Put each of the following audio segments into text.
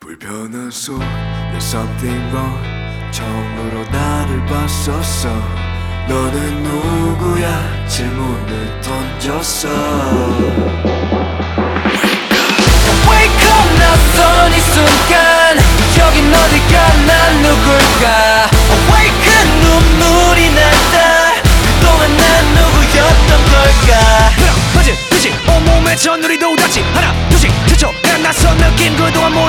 불편한 속 There's something wrong 처음으로 나를 봤었어. 너는 누구야? 질문을 던졌어. Wake up 낯선 이 순간. 여긴 어딜까 난 누굴까? Awaken 눈물이 난다. 그동안 난 누구였던 걸까? 퍼즐 듯이 온몸에 전율이 돋았지. 하나 둘씩 최초 난 낯선 느낌. 그동안 몰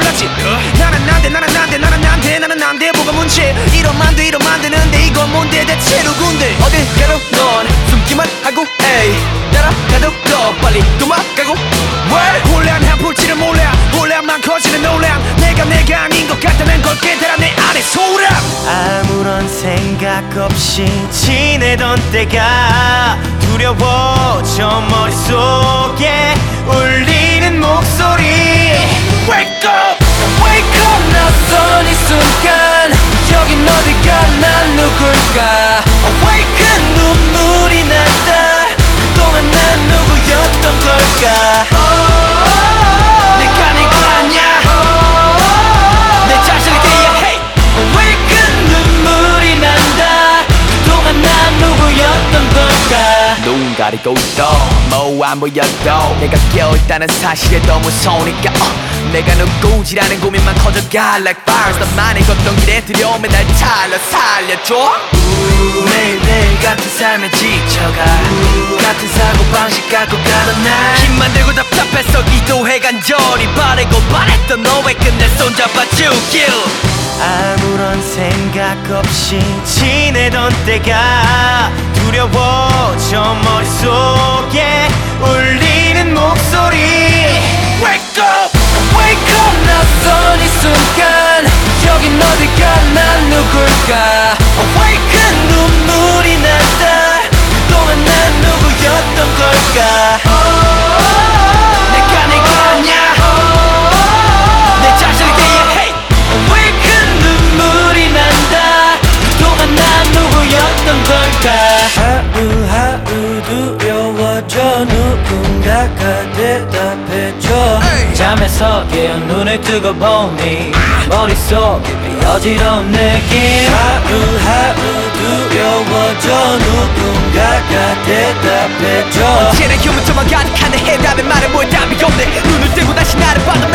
누군데 어딜 가도 넌 숨기만 하고 에이. 따라가도 더 빨리 도망가고. 왜? 혼란 한 풀지를 몰라. 혼란만 커지는 논란 내가 내가 아닌 것 같다는 걸 깨달아 내 안에 소란 아무런 생각 없이 지내던 때가 두려워져 머릿속에 울리는 목소리. Wake up! Wake up! 낯선 이 순간 Awaken Awaken 눈물이 난다? 그동안 난 누구였던 걸까? 누군가를 또 뭐안 보여도 내가 깨어있다는 사실에 너무 무서우니까 어, 내가 누구지라는 고민만 커져가. Like fires 너만의 걷던 길에 두려움에 날 찰러 살려줘. 매일매일 같은 삶에 지쳐가. 같은 사고방식 갖고 가던 날. 힘만 들고 답답해서 기도해 간절히 바래고 바랬던 너의 끝내 손잡아 주길 아무런 생각 없이 지내던 때가 두려워져 머릿속에 눈물이 난다. 그동안 난 누구였던 걸까? 내가 내가 아냐? 내 자신을 대해 Awaken 눈물이 난다. 그동안 난 누구였던 걸까? 하루하루 두려워져 누군가가 잠 에서 깨어 눈을 뜨고 보니 머릿속에 어지러운 느낌. 하루 하루 두려워져 누군가가 대답해줘. 언제나 휴문처만 가득한 내 해답에 말은 뭐에 답이 없네. 눈을 뜨고 다시 나를 봐도